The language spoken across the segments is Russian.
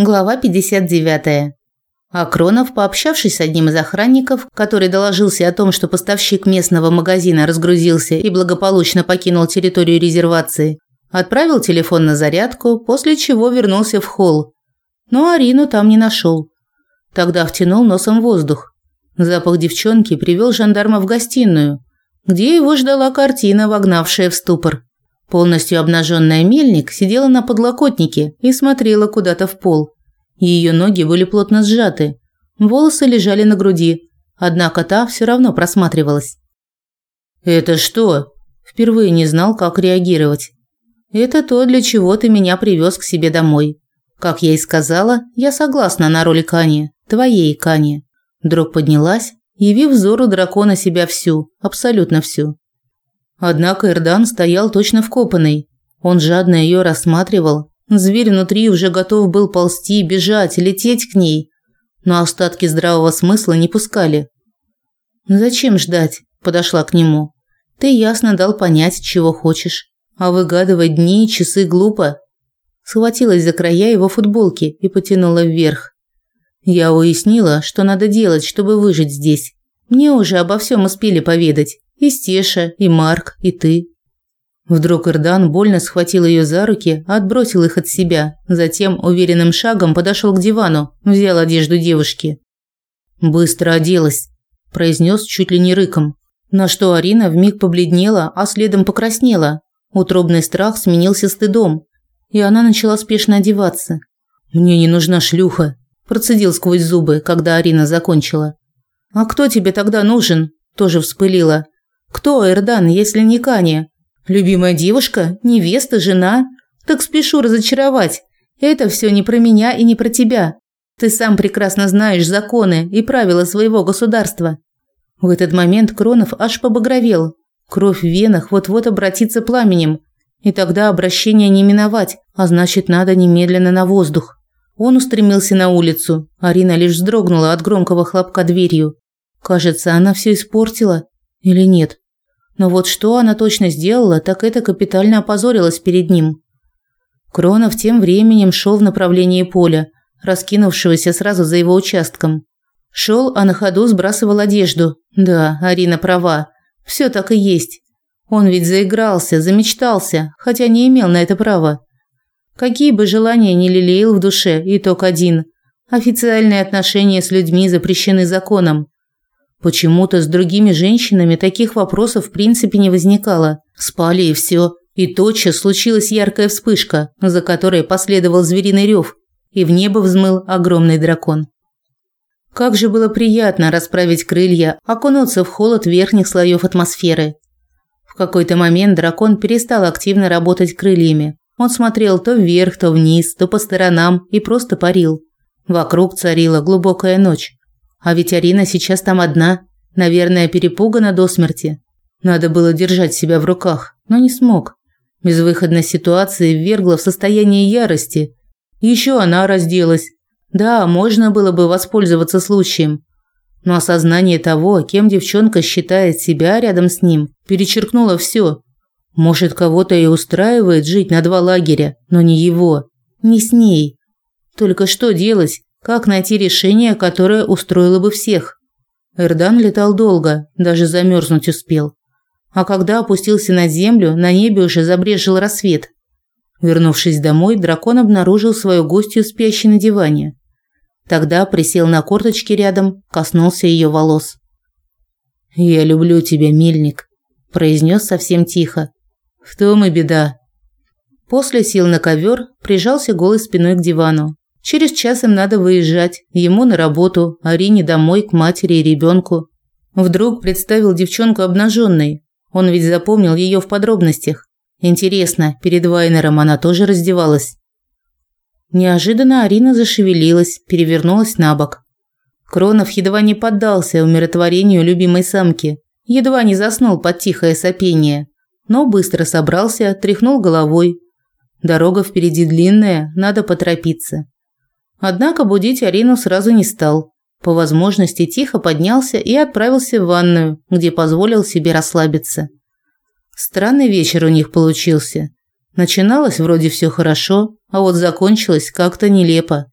Глава 59. Акронов, пообщавшись с одним из охранников, который доложился о том, что поставщик местного магазина разгрузился и благополучно покинул территорию резервации, отправил телефон на зарядку, после чего вернулся в холл. Но Арину там не нашел. Тогда втянул носом воздух. Запах девчонки привел жандарма в гостиную, где его ждала картина, вогнавшая в ступор. Полностью обнаженная мельник сидела на подлокотнике и смотрела куда-то в пол. Ее ноги были плотно сжаты, волосы лежали на груди, однако та все равно просматривалась. «Это что?» Впервые не знал, как реагировать. «Это то, для чего ты меня привез к себе домой. Как я и сказала, я согласна на роль Кани, твоей Кани». Вдруг поднялась, явив взору дракона себя всю, абсолютно всю. Однако Эрдан стоял точно вкопанный. Он жадно ее рассматривал. Зверь внутри уже готов был ползти, бежать, лететь к ней, но остатки здравого смысла не пускали. «Зачем ждать?» – подошла к нему. «Ты ясно дал понять, чего хочешь. А выгадывать дни и часы глупо». Схватилась за края его футболки и потянула вверх. Я уяснила, что надо делать, чтобы выжить здесь. Мне уже обо всем успели поведать. И Стеша, и Марк, и ты. Вдруг Ирдан больно схватил ее за руки, отбросил их от себя, затем уверенным шагом подошел к дивану, взял одежду девушки. «Быстро оделась», – произнес чуть ли не рыком. На что Арина вмиг побледнела, а следом покраснела. Утробный страх сменился стыдом, и она начала спешно одеваться. «Мне не нужна шлюха», – процедил сквозь зубы, когда Арина закончила. «А кто тебе тогда нужен?» – тоже вспылила. Кто Эрдан, если не Каня? Любимая девушка, невеста, жена? Так спешу разочаровать. Это все не про меня и не про тебя. Ты сам прекрасно знаешь законы и правила своего государства. В этот момент Кронов аж побагровел. Кровь в венах вот-вот обратится пламенем, и тогда обращение не миновать, а значит, надо немедленно на воздух. Он устремился на улицу. Арина лишь вздрогнула от громкого хлопка дверью. Кажется, она все испортила. Или нет? Но вот что она точно сделала, так это капитально опозорилась перед ним. Кронов тем временем шел в направлении поля, раскинувшегося сразу за его участком. Шел, а на ходу сбрасывал одежду. Да, Арина права. Все так и есть. Он ведь заигрался, замечтался, хотя не имел на это права. Какие бы желания ни лелеял в душе, итог один. Официальные отношения с людьми запрещены законом. Почему-то с другими женщинами таких вопросов в принципе не возникало. Спали и все. И тотчас случилась яркая вспышка, за которой последовал звериный рев, и в небо взмыл огромный дракон. Как же было приятно расправить крылья, окунуться в холод верхних слоев атмосферы. В какой-то момент дракон перестал активно работать крыльями. Он смотрел то вверх, то вниз, то по сторонам и просто парил. Вокруг царила глубокая ночь. А ведь Арина сейчас там одна, наверное, перепугана до смерти. Надо было держать себя в руках, но не смог. Безвыходная ситуация ввергла в состояние ярости. Еще она разделась. Да, можно было бы воспользоваться случаем. Но осознание того, кем девчонка считает себя рядом с ним, перечеркнуло все. Может, кого-то и устраивает жить на два лагеря, но не его, не с ней. Только что делать, как найти решение, которое устроило бы всех? Эрдан летал долго, даже замерзнуть успел. А когда опустился на землю, на небе уже забрежил рассвет. Вернувшись домой, дракон обнаружил свою гостью спящей на диване. Тогда присел на корточки рядом, коснулся ее волос. «Я люблю тебя, мельник», – произнес совсем тихо. «В том и беда». После сел на ковер, прижался голой спиной к дивану, Через час им надо выезжать, ему на работу, Арине домой к матери и ребенку. Вдруг представил девчонку обнаженной. Он ведь запомнил ее в подробностях. Интересно, перед Вайнером она тоже раздевалась? Неожиданно Арина зашевелилась, перевернулась на бок. Кронов едва не поддался умиротворению любимой самки, едва не заснул под тихое сопение, но быстро собрался, тряхнул головой. Дорога впереди длинная, надо поторопиться. Однако будить Арину сразу не стал. По возможности тихо поднялся и отправился в ванную, где позволил себе расслабиться. Странный вечер у них получился. Начиналось вроде все хорошо, а вот закончилось как-то нелепо.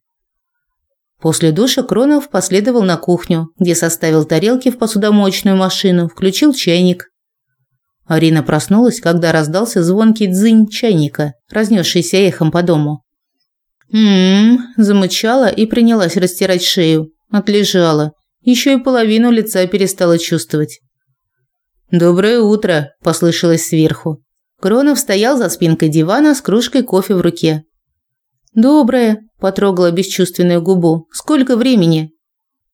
После душа Кронов последовал на кухню, где составил тарелки в посудомоечную машину, включил чайник. Арина проснулась, когда раздался звонкий дзынь чайника, разнесшийся эхом по дому. «М-м-м», замычала и принялась растирать шею. Отлежала. Еще и половину лица перестала чувствовать. «Доброе утро», – послышалось сверху. Кронов стоял за спинкой дивана с кружкой кофе в руке. «Доброе», – потрогала бесчувственную губу. «Сколько времени?»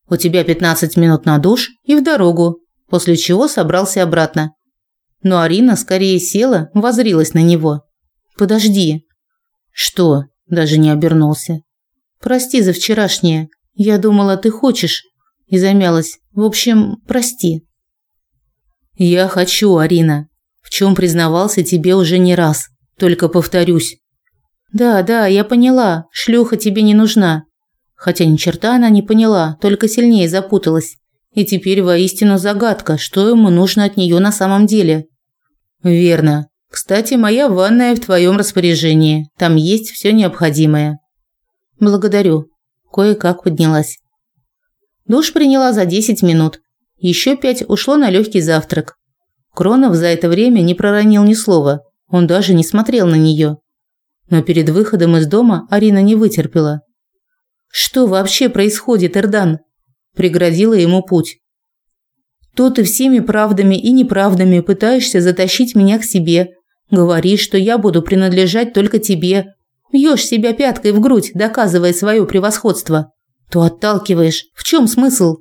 «У тебя 15 минут на душ и в дорогу», после чего собрался обратно. Но Арина скорее села, возрилась на него. «Подожди». «Что?» – даже не обернулся. «Прости за вчерашнее. Я думала, ты хочешь». И замялась. «В общем, прости». «Я хочу, Арина. В чем признавался тебе уже не раз. Только повторюсь. Да, да, я поняла. Шлюха тебе не нужна. Хотя ни черта она не поняла, только сильнее запуталась. И теперь воистину загадка, что ему нужно от нее на самом деле. Верно. Кстати, моя ванная в твоем распоряжении. Там есть все необходимое. Благодарю. Кое-как поднялась. Душ приняла за 10 минут. Еще пять ушло на легкий завтрак. Кронов за это время не проронил ни слова. Он даже не смотрел на нее. Но перед выходом из дома Арина не вытерпела. «Что вообще происходит, Эрдан?» Преградила ему путь. «То ты всеми правдами и неправдами пытаешься затащить меня к себе. Говоришь, что я буду принадлежать только тебе. Бьешь себя пяткой в грудь, доказывая свое превосходство. То отталкиваешь. В чем смысл?»